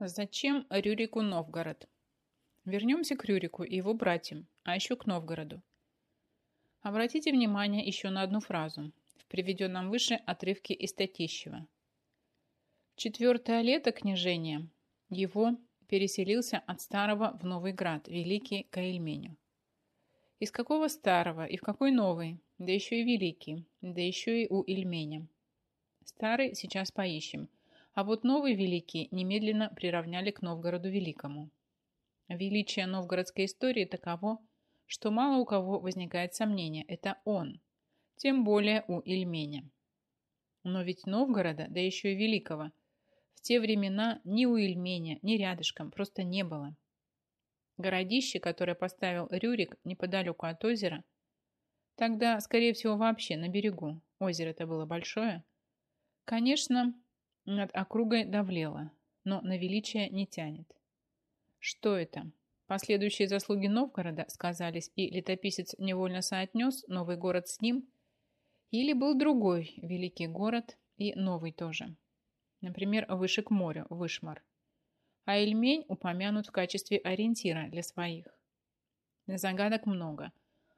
Зачем Рюрику Новгород? Вернемся к Рюрику и его братьям, а еще к Новгороду. Обратите внимание еще на одну фразу в приведенном выше отрывке из Татищева. Четвертое лето княжения его переселился от старого в Новый Град, Великий Каильменю. Из какого старого и в какой новый, да еще и великий, да еще и у Ильменя. Старый сейчас поищем, а вот новый великий немедленно приравняли к Новгороду Великому. Величие новгородской истории таково, что мало у кого возникает сомнение, это он, тем более у Ильменя. Но ведь Новгорода, да еще и Великого, в те времена ни у Ильменя, ни рядышком просто не было. Городище, которое поставил Рюрик неподалеку от озера, тогда, скорее всего, вообще на берегу, озеро-то было большое, конечно, над округой давлело, но на величие не тянет. Что это? Последующие заслуги Новгорода сказались, и летописец невольно соотнес новый город с ним, или был другой великий город и новый тоже. Например, выше к морю, Вышмар а Эльмень упомянут в качестве ориентира для своих. Загадок много.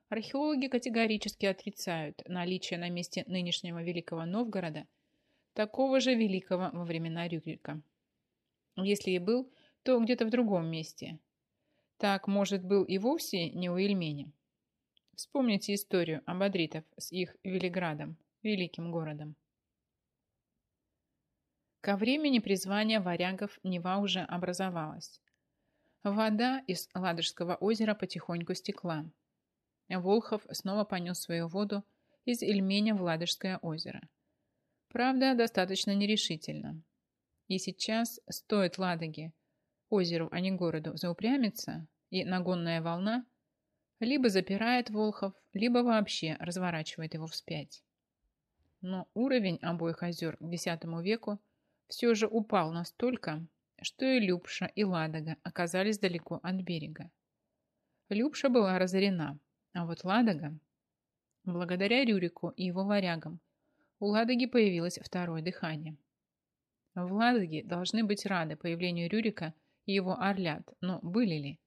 Археологи категорически отрицают наличие на месте нынешнего Великого Новгорода такого же великого во времена Рюрика. Если и был, то где-то в другом месте. Так, может, был и вовсе не у Ильменя. Вспомните историю абадритов с их Велиградом, великим городом. Ко времени призвания варягов Нева уже образовалась. Вода из Ладожского озера потихоньку стекла. Волхов снова понес свою воду из Ильменя в Ладожское озеро. Правда, достаточно нерешительно. И сейчас стоит Ладоге, озеру, а не городу, заупрямиться, и нагонная волна либо запирает Волхов, либо вообще разворачивает его вспять. Но уровень обоих озер к X веку все же упал настолько, что и Любша, и Ладога оказались далеко от берега. Любша была разорена, а вот Ладога, благодаря Рюрику и его варягам, у Ладоги появилось второе дыхание. В Ладоге должны быть рады появлению Рюрика и его орлят, но были ли?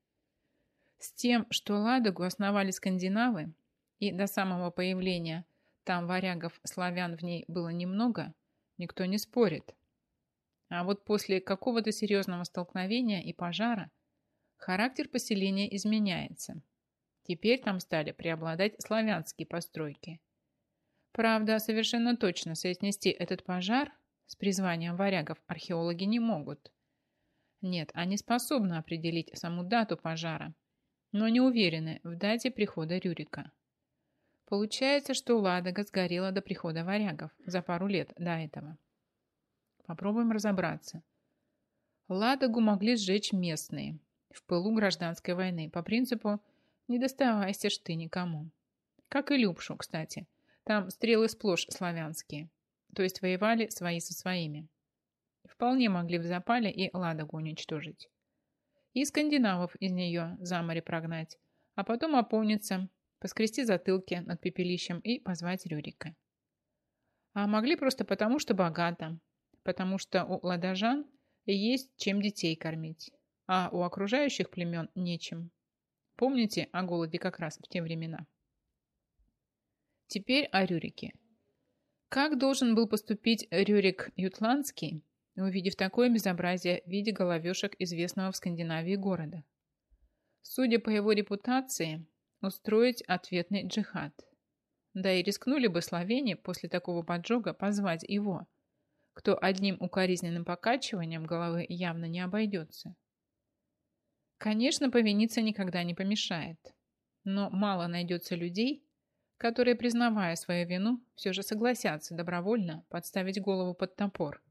С тем, что Ладогу основали скандинавы, и до самого появления там варягов славян в ней было немного, никто не спорит. А вот после какого-то серьезного столкновения и пожара характер поселения изменяется. Теперь там стали преобладать славянские постройки. Правда, совершенно точно соотнести этот пожар с призванием варягов археологи не могут. Нет, они способны определить саму дату пожара, но не уверены в дате прихода Рюрика. Получается, что Ладога сгорела до прихода варягов за пару лет до этого. Попробуем разобраться. Ладогу могли сжечь местные в пылу гражданской войны по принципу «не доставайся ж ты никому». Как и Любшу, кстати. Там стрелы сплошь славянские, то есть воевали свои со своими. Вполне могли в запале и Ладогу уничтожить. И скандинавов из нее за море прогнать, а потом опомниться, поскрести затылки над пепелищем и позвать Рюрика. А могли просто потому, что богато, потому что у ладожан есть чем детей кормить, а у окружающих племен нечем. Помните о голоде как раз в те времена. Теперь о Рюрике. Как должен был поступить Рюрик Ютландский, увидев такое безобразие в виде головешек известного в Скандинавии города? Судя по его репутации, устроить ответный джихад. Да и рискнули бы словени после такого поджога позвать его – кто одним укоризненным покачиванием головы явно не обойдется. Конечно, повиниться никогда не помешает, но мало найдется людей, которые, признавая свою вину, все же согласятся добровольно подставить голову под топор.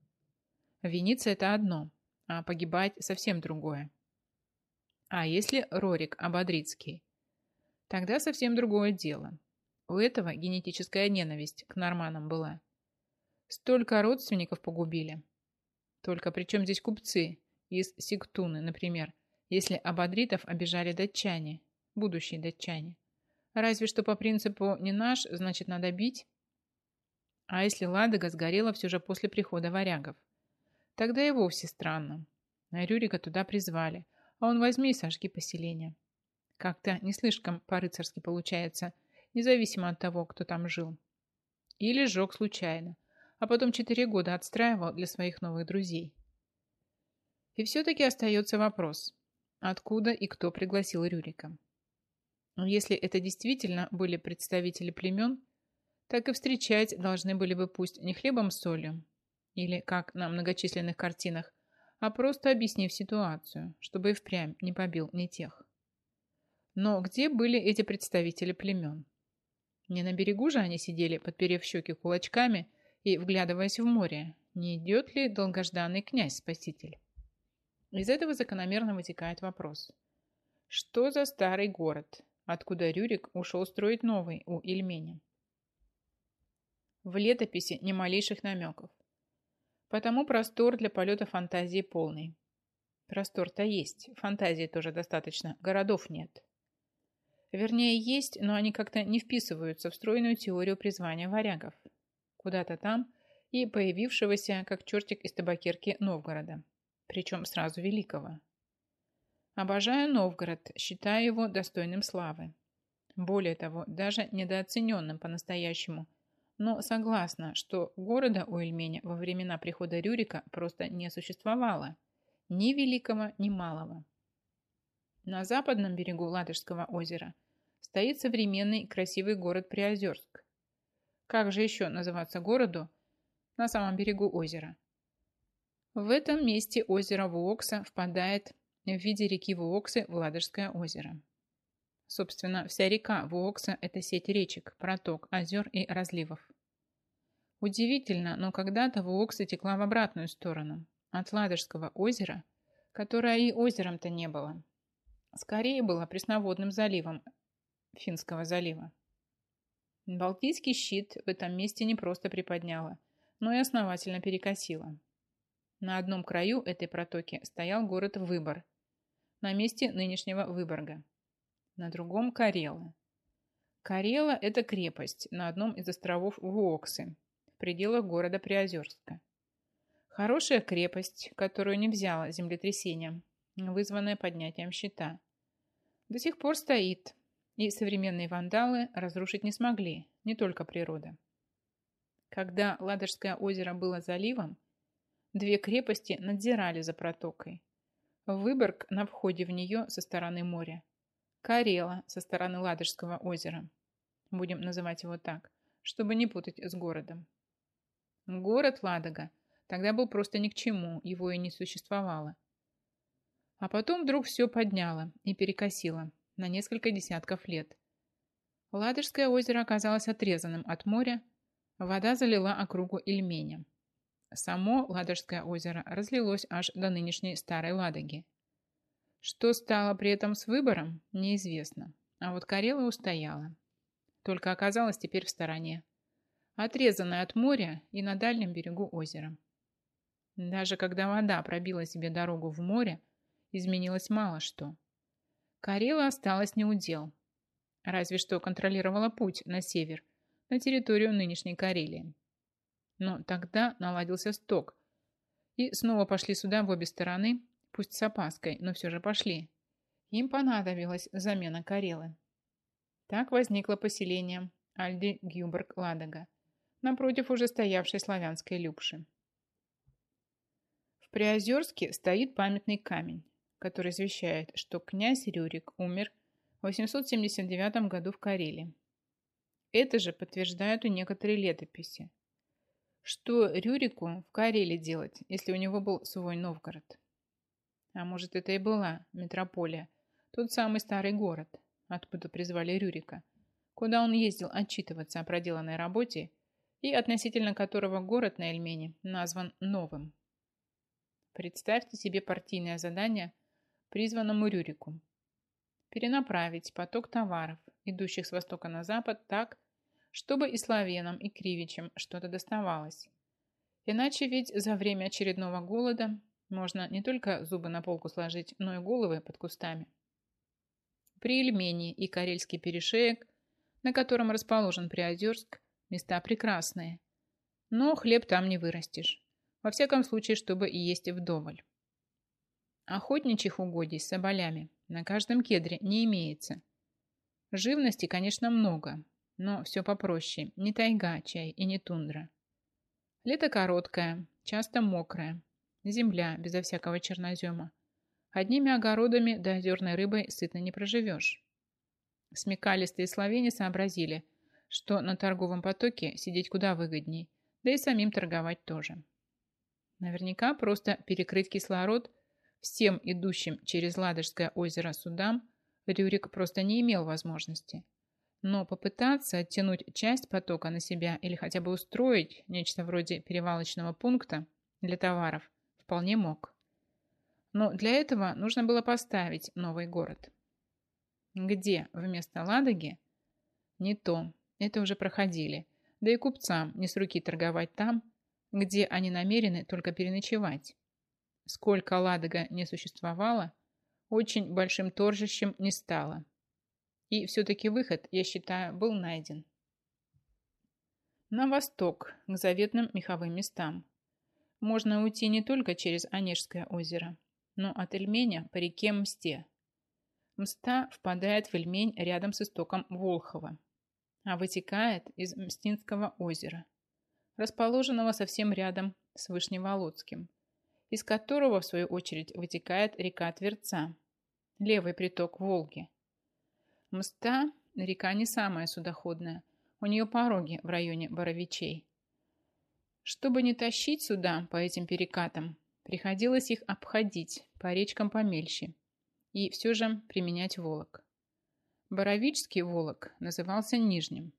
Виниться – это одно, а погибать – совсем другое. А если Рорик Ободрицкий? Тогда совсем другое дело. У этого генетическая ненависть к норманам была – Столько родственников погубили. Только при чем здесь купцы из Сиктуны, например, если ободритов обижали датчане, будущие датчане? Разве что по принципу «не наш, значит надо бить»? А если Ладога сгорела все же после прихода варягов? Тогда и вовсе странно. Рюрика туда призвали, а он возьми и сожги поселение. Как-то не слишком по-рыцарски получается, независимо от того, кто там жил. Или сжег случайно, а потом четыре года отстраивал для своих новых друзей. И все-таки остается вопрос, откуда и кто пригласил Рюрика. Если это действительно были представители племен, так и встречать должны были бы пусть не хлебом с солью, или, как на многочисленных картинах, а просто объяснив ситуацию, чтобы и впрямь не побил не тех. Но где были эти представители племен? Не на берегу же они сидели, подперев щеки кулачками и вглядываясь в море, не идет ли долгожданный князь-спаситель? Из этого закономерно вытекает вопрос. Что за старый город, откуда Рюрик ушел строить новый у Ильмени? В летописи ни малейших намеков. Потому простор для полета фантазии полный. Простор-то есть, фантазии тоже достаточно, городов нет. Вернее, есть, но они как-то не вписываются в стройную теорию призвания варягов. Куда-то там и появившегося, как чертик из табакерки, Новгорода. Причем сразу великого. Обожаю Новгород, считаю его достойным славы. Более того, даже недооцененным по-настоящему – но согласна, что города у Эльменя во времена прихода Рюрика просто не существовало. Ни великого, ни малого. На западном берегу Ладожского озера стоит современный красивый город Приозерск. Как же еще называться городу на самом берегу озера? В этом месте озеро Вуокса впадает в виде реки Вуоксы в Ладожское озеро. Собственно, вся река Вуокса – это сеть речек, проток, озер и разливов. Удивительно, но когда-то Вуокса текла в обратную сторону, от Ладожского озера, которое и озером-то не было. Скорее было пресноводным заливом Финского залива. Балтийский щит в этом месте не просто приподняла, но и основательно перекосила. На одном краю этой протоки стоял город Выбор, на месте нынешнего Выборга на другом – Карела. Карела – это крепость на одном из островов Вуоксы, в пределах города Приозерска. Хорошая крепость, которую не взяла землетрясением, вызванное поднятием щита. До сих пор стоит, и современные вандалы разрушить не смогли, не только природа. Когда Ладожское озеро было заливом, две крепости надзирали за протокой. Выборг на входе в нее со стороны моря Карела со стороны Ладожского озера. Будем называть его так, чтобы не путать с городом. Город Ладога тогда был просто ни к чему, его и не существовало. А потом вдруг все подняло и перекосило на несколько десятков лет. Ладожское озеро оказалось отрезанным от моря, вода залила округу Ильменя. Само Ладожское озеро разлилось аж до нынешней Старой Ладоги. Что стало при этом с выбором, неизвестно. А вот Карела устояла. Только оказалась теперь в стороне. Отрезанная от моря и на дальнем берегу озера. Даже когда вода пробила себе дорогу в море, изменилось мало что. Карела осталась неудел. Разве что контролировала путь на север, на территорию нынешней Карелии. Но тогда наладился сток, и снова пошли сюда в обе стороны Пусть с опаской, но все же пошли. Им понадобилась замена Карелы. Так возникло поселение Альди Гюберг Ладога, напротив уже стоявшей славянской Любши. В Приозерске стоит памятный камень, который извещает, что князь Рюрик умер в 879 году в Карелии. Это же подтверждают и некоторые летописи. Что Рюрику в Карелии делать, если у него был свой Новгород? А может, это и была метрополия, тот самый старый город, откуда призвали Рюрика, куда он ездил отчитываться о проделанной работе и относительно которого город на Эльмене назван Новым. Представьте себе партийное задание призванному Рюрику. Перенаправить поток товаров, идущих с востока на запад, так, чтобы и славянам, и кривичам что-то доставалось. Иначе ведь за время очередного голода можно не только зубы на полку сложить, но и головы под кустами. При Ильмене и Карельский перешеек, на котором расположен Приозерск, места прекрасные. Но хлеб там не вырастешь. Во всяком случае, чтобы и есть вдоволь. Охотничьих угодий с соболями на каждом кедре не имеется. Живности, конечно, много, но все попроще. Не тайга, чай и не тундра. Лето короткое, часто мокрое. Земля безо всякого чернозема. Одними огородами да озерной рыбой сытно не проживешь. Смекалистые словени сообразили, что на торговом потоке сидеть куда выгодней, да и самим торговать тоже. Наверняка просто перекрыть кислород всем идущим через Ладожское озеро судам Рюрик просто не имел возможности. Но попытаться оттянуть часть потока на себя или хотя бы устроить нечто вроде перевалочного пункта для товаров вполне мог. Но для этого нужно было поставить новый город. Где вместо Ладоги? Не то. Это уже проходили. Да и купцам не с руки торговать там, где они намерены только переночевать. Сколько Ладога не существовало, очень большим торжищем не стало. И все-таки выход, я считаю, был найден. На восток, к заветным меховым местам. Можно уйти не только через Онежское озеро, но от Эльменя по реке Мсте. Мста впадает в Эльмень рядом с истоком Волхова, а вытекает из Мстинского озера, расположенного совсем рядом с Вышневолодским, из которого, в свою очередь, вытекает река Тверца, левый приток Волги. Мста – река не самая судоходная, у нее пороги в районе Боровичей. Чтобы не тащить сюда по этим перекатам, приходилось их обходить по речкам помельче и все же применять волок. Боровичский волок назывался Нижним.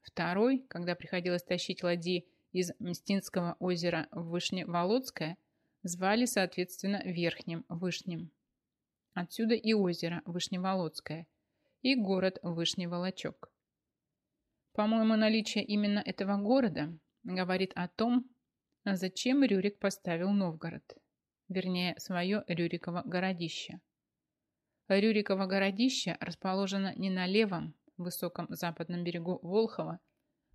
Второй, когда приходилось тащить ладьи из Мстинского озера в Вышневолодское, звали, соответственно, Верхним, Вышним. Отсюда и озеро Вышневолодское, и город Вышневолочок. По-моему, наличие именно этого города говорит о том, зачем Рюрик поставил Новгород, вернее, свое Рюриково городище. Рюриково городище расположено не на левом, высоком западном берегу Волхова,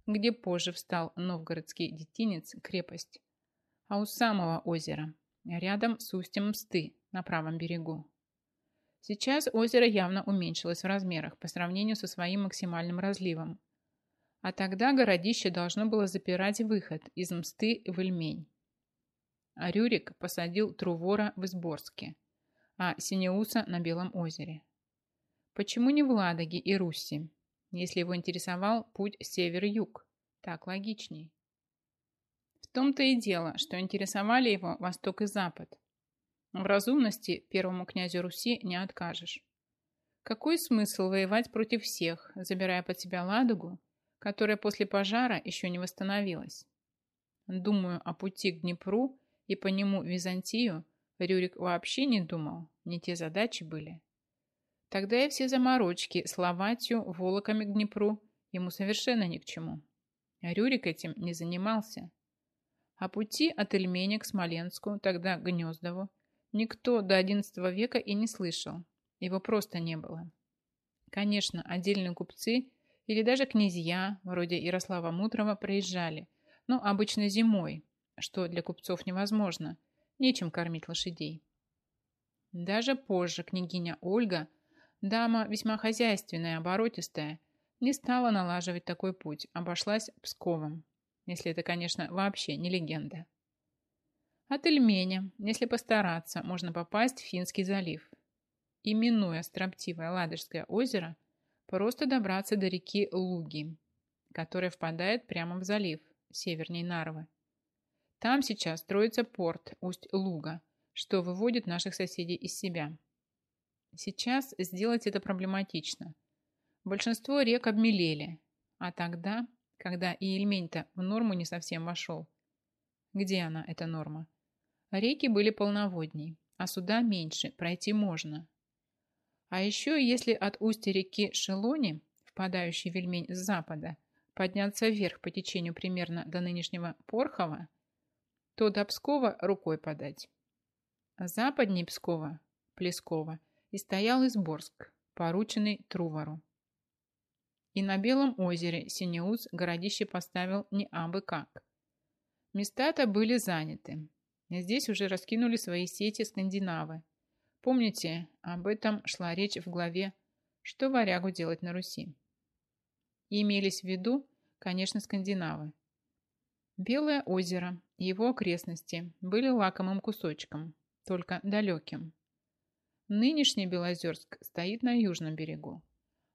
где позже встал новгородский детинец крепость, а у самого озера, рядом с устьем Мсты на правом берегу. Сейчас озеро явно уменьшилось в размерах по сравнению со своим максимальным разливом, а тогда городище должно было запирать выход из Мсты в Ильмень. А Рюрик посадил Трувора в Изборске, а Синеуса на Белом озере. Почему не в Ладоге и Руси, если его интересовал путь север-юг? Так логичней. В том-то и дело, что интересовали его восток и запад. В разумности первому князю Руси не откажешь. Какой смысл воевать против всех, забирая под себя Ладогу, которая после пожара еще не восстановилась. Думаю, о пути к Днепру и по нему Византию Рюрик вообще не думал, не те задачи были. Тогда и все заморочки с Ловатью, Волоками к Днепру ему совершенно ни к чему. Рюрик этим не занимался. А пути от Эльменя к Смоленску, тогда Гнездову, никто до XI века и не слышал. Его просто не было. Конечно, отдельные купцы – или даже князья, вроде Ярослава Мудрого, проезжали, но обычно зимой, что для купцов невозможно, нечем кормить лошадей. Даже позже княгиня Ольга, дама весьма хозяйственная, оборотистая, не стала налаживать такой путь, обошлась Псковом, если это, конечно, вообще не легенда. От Эльменя, если постараться, можно попасть в Финский залив. И минуя строптивое Ладожское озеро – Просто добраться до реки Луги, которая впадает прямо в залив, северней Нарвы. Там сейчас строится порт Усть-Луга, что выводит наших соседей из себя. Сейчас сделать это проблематично. Большинство рек обмелели, а тогда, когда и Ильмень-то в норму не совсем вошел. Где она, эта норма? Реки были полноводней, а суда меньше, пройти можно, а еще, если от устья реки Шелони, впадающей в Вельмень с запада, подняться вверх по течению примерно до нынешнего Порхова, то до Пскова рукой подать. Западней Пскова, Плескова, и стоял Изборск, порученный Трувору. И на Белом озере Синеуз городище поставил не абы как. Места-то были заняты. Здесь уже раскинули свои сети скандинавы, Помните, об этом шла речь в главе «Что варягу делать на Руси?». И имелись в виду, конечно, скандинавы. Белое озеро и его окрестности были лакомым кусочком, только далеким. Нынешний Белозерск стоит на южном берегу,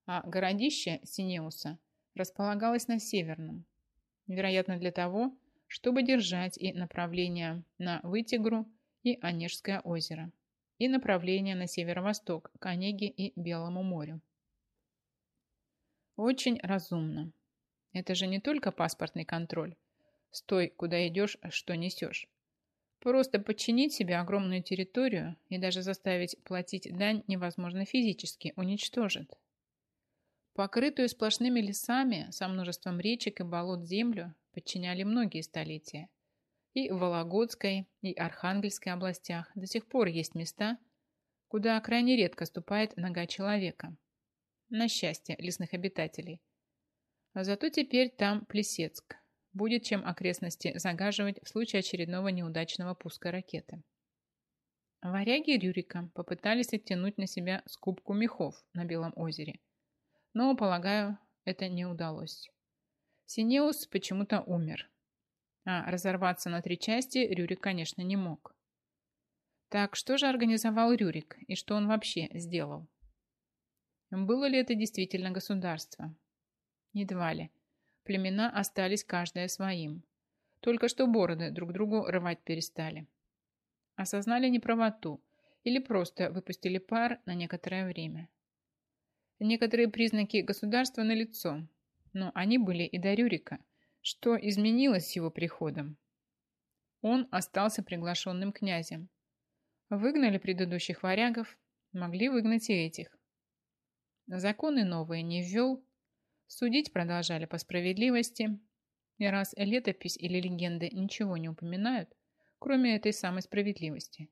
а городище Синеуса располагалось на северном, вероятно для того, чтобы держать и направление на Вытигру и Онежское озеро, и направление на северо-восток к Онеге и Белому морю. Очень разумно. Это же не только паспортный контроль. Стой, куда идешь, что несешь. Просто подчинить себе огромную территорию и даже заставить платить дань невозможно физически, уничтожит. Покрытую сплошными лесами со множеством речек и болот землю подчиняли многие столетия. И в Вологодской, и Архангельской областях до сих пор есть места, куда крайне редко ступает нога человека. На счастье лесных обитателей. А зато теперь там Плесецк. Будет чем окрестности загаживать в случае очередного неудачного пуска ракеты. Варяги Рюрика попытались оттянуть на себя скупку мехов на Белом озере – но, полагаю, это не удалось. Синеус почему-то умер. А разорваться на три части Рюрик, конечно, не мог. Так что же организовал Рюрик и что он вообще сделал? Было ли это действительно государство? Едва ли. Племена остались каждое своим. Только что бороды друг другу рвать перестали. Осознали неправоту или просто выпустили пар на некоторое время. Некоторые признаки государства налицо, но они были и до Рюрика. Что изменилось с его приходом? Он остался приглашенным князем. Выгнали предыдущих варягов, могли выгнать и этих. Законы новые не ввел, судить продолжали по справедливости, и раз летопись или легенды ничего не упоминают, кроме этой самой справедливости,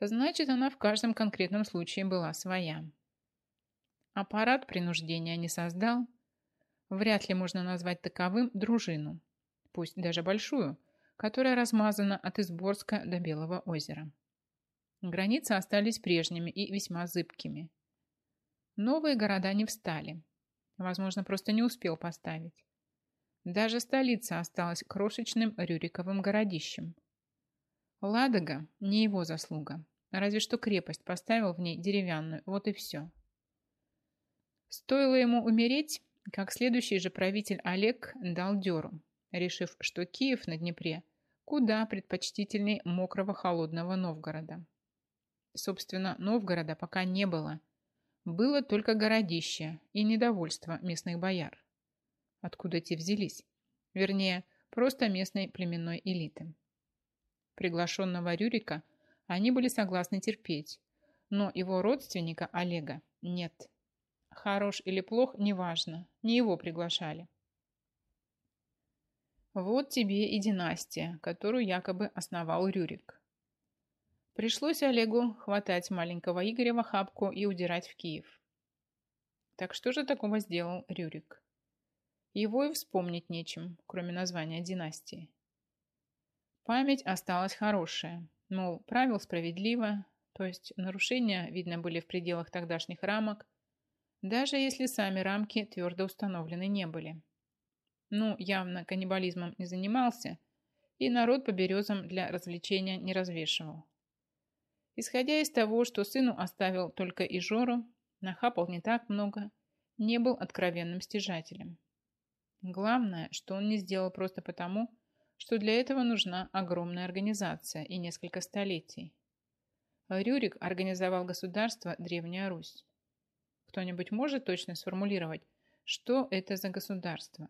значит, она в каждом конкретном случае была своя. Аппарат принуждения не создал. Вряд ли можно назвать таковым дружину, пусть даже большую, которая размазана от Изборска до Белого озера. Границы остались прежними и весьма зыбкими. Новые города не встали. Возможно, просто не успел поставить. Даже столица осталась крошечным Рюриковым городищем. Ладога – не его заслуга. Разве что крепость поставил в ней деревянную, вот и все. Стоило ему умереть, как следующий же правитель Олег дал дёру, решив, что Киев на Днепре куда предпочтительней мокрого холодного Новгорода. Собственно, Новгорода пока не было. Было только городище и недовольство местных бояр. Откуда те взялись? Вернее, просто местной племенной элиты. Приглашенного Рюрика они были согласны терпеть, но его родственника Олега нет. Хорош или плох, неважно. Не его приглашали. Вот тебе и династия, которую якобы основал Рюрик. Пришлось Олегу хватать маленького Игоря в охапку и удирать в Киев. Так что же такого сделал Рюрик? Его и вспомнить нечем, кроме названия династии. Память осталась хорошая, мол, правил справедливо, то есть нарушения, видно, были в пределах тогдашних рамок, даже если сами рамки твердо установлены не были. Ну, явно каннибализмом не занимался, и народ по березам для развлечения не развешивал. Исходя из того, что сыну оставил только и Жору, нахапал не так много, не был откровенным стяжателем. Главное, что он не сделал просто потому, что для этого нужна огромная организация и несколько столетий. Рюрик организовал государство Древняя Русь. Кто-нибудь может точно сформулировать, что это за государство?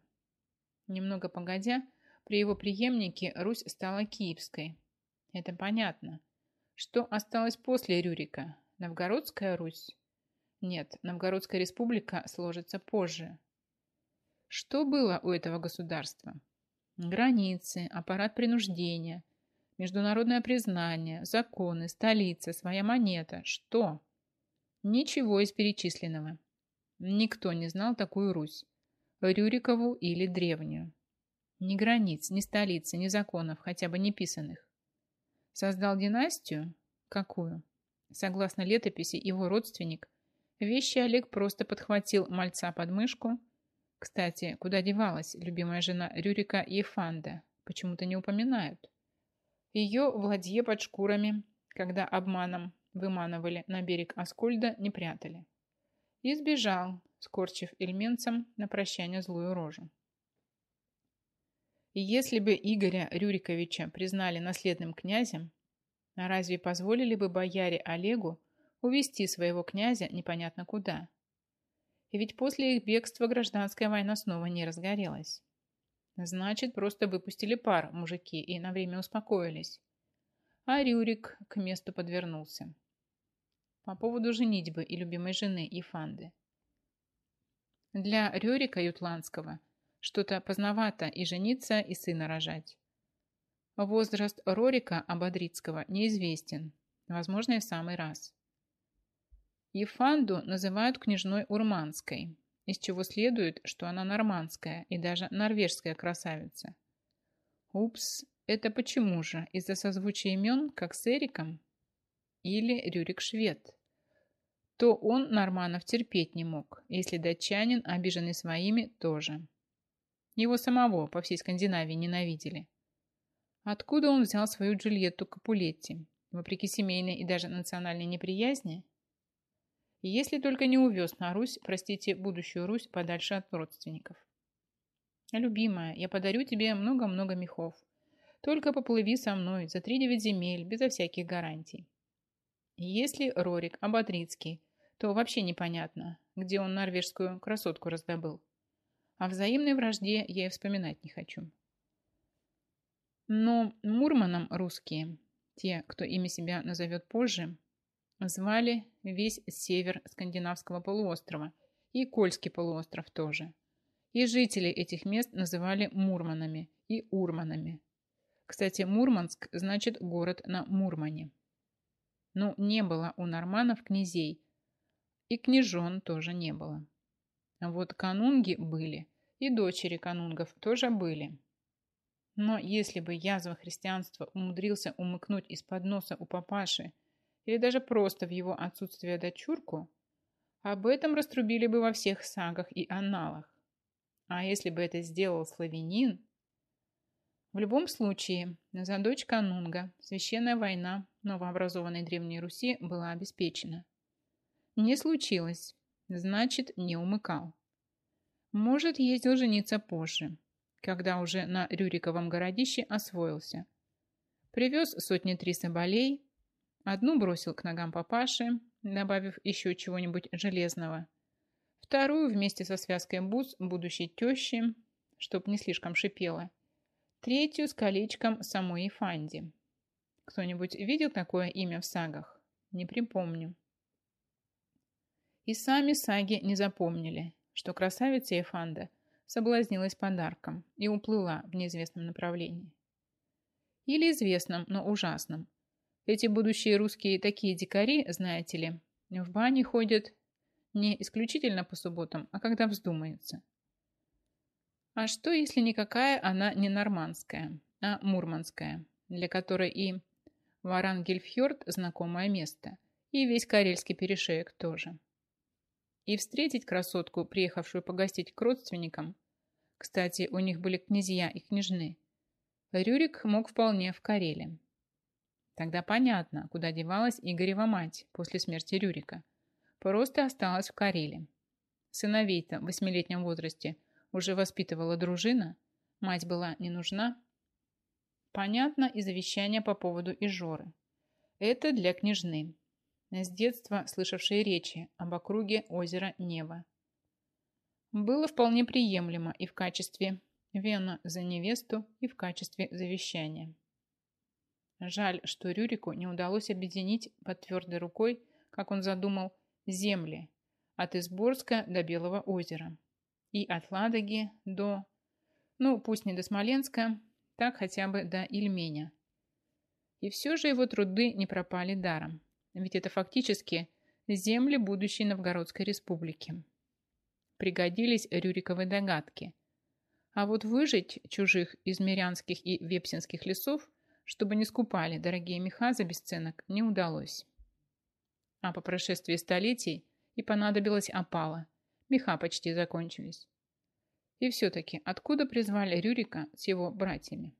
Немного погодя, при его преемнике Русь стала Киевской. Это понятно. Что осталось после Рюрика? Новгородская Русь? Нет, Новгородская республика сложится позже. Что было у этого государства? Границы, аппарат принуждения, международное признание, законы, столица, своя монета. Что? Ничего из перечисленного. Никто не знал такую Русь. Рюрикову или древнюю. Ни границ, ни столицы, ни законов, хотя бы не писанных. Создал династию? Какую? Согласно летописи, его родственник, вещи Олег просто подхватил мальца под мышку. Кстати, куда девалась любимая жена Рюрика Ефанда? Почему-то не упоминают. Ее в под шкурами, когда обманом выманывали на берег Аскольда, не прятали. И сбежал, скорчив эльменцам на прощание злую рожу. И если бы Игоря Рюриковича признали наследным князем, разве позволили бы бояре Олегу увести своего князя непонятно куда? И ведь после их бегства гражданская война снова не разгорелась. Значит, просто выпустили пар мужики и на время успокоились. А Рюрик к месту подвернулся. По поводу женитьбы и любимой жены Ефанды. Для Рюрика Ютландского что-то поздновато и жениться, и сына рожать. Возраст Рорика Ободрицкого неизвестен, возможно, и в самый раз. Ефанду называют княжной Урманской, из чего следует, что она нормандская и даже норвежская красавица. Упс, это почему же? Из-за созвучия имен, как с Эриком? Или Рюрик швед? То он норманов терпеть не мог, если датчанин, обиженный своими, тоже. Его самого по всей Скандинавии ненавидели. Откуда он взял свою Джульетту Капулетти, вопреки семейной и даже национальной неприязни? Если только не увез на Русь, простите, будущую Русь подальше от родственников. Любимая, я подарю тебе много-много мехов. Только поплыви со мной за три девять земель, безо всяких гарантий. Если Рорик Ободрицкий, то вообще непонятно, где он норвежскую красотку раздобыл. О взаимной вражде я и вспоминать не хочу. Но Мурманом русские, те, кто ими себя назовет позже, звали весь север скандинавского полуострова и Кольский полуостров тоже. И жители этих мест называли Мурманами и Урманами. Кстати, Мурманск значит город на Мурмане. Но не было у норманов князей, и княжон тоже не было. А вот канунги были, и дочери канунгов тоже были. Но если бы язва христианства умудрился умыкнуть из-под носа у папаши или даже просто в его отсутствие дочурку, об этом раструбили бы во всех сагах и аналах. А если бы это сделал славянин? В любом случае, за дочь Канунга священная война новообразованной Древней Руси была обеспечена. Не случилось, значит, не умыкал. Может, ездил жениться позже, когда уже на Рюриковом городище освоился. Привез сотни три соболей, одну бросил к ногам папаши, добавив еще чего-нибудь железного, вторую вместе со связкой бус будущей тещи, чтоб не слишком шипела, третью с колечком самой Ефанди. Кто-нибудь видел такое имя в сагах? Не припомню. И сами саги не запомнили, что красавица Ефанда соблазнилась подарком и уплыла в неизвестном направлении. Или известном, но ужасном. Эти будущие русские такие дикари, знаете ли, в бане ходят не исключительно по субботам, а когда вздумается. А что, если никакая она не нормандская, а мурманская, для которой и Варангельфьорд – знакомое место, и весь Карельский перешеек тоже. И встретить красотку, приехавшую погостить к родственникам, кстати, у них были князья и княжны, Рюрик мог вполне в Карелии. Тогда понятно, куда девалась Игорева мать после смерти Рюрика. Просто осталась в Карелии. Сыновей-то в восьмилетнем возрасте уже воспитывала дружина, мать была не нужна. Понятно и завещание по поводу Ижоры. Это для княжны, с детства слышавшей речи об округе озера Нева. Было вполне приемлемо и в качестве вена за невесту, и в качестве завещания. Жаль, что Рюрику не удалось объединить под твердой рукой, как он задумал, земли от Изборска до Белого озера и от Ладоги до, ну, пусть не до Смоленска, так хотя бы до Ильменя. И все же его труды не пропали даром, ведь это фактически земли будущей Новгородской республики. Пригодились Рюриковы догадки. А вот выжить чужих из Мирянских и Вепсинских лесов, чтобы не скупали дорогие меха за бесценок, не удалось. А по прошествии столетий и понадобилась опала. Меха почти закончились. И все-таки, откуда призвали Рюрика с его братьями?